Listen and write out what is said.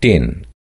10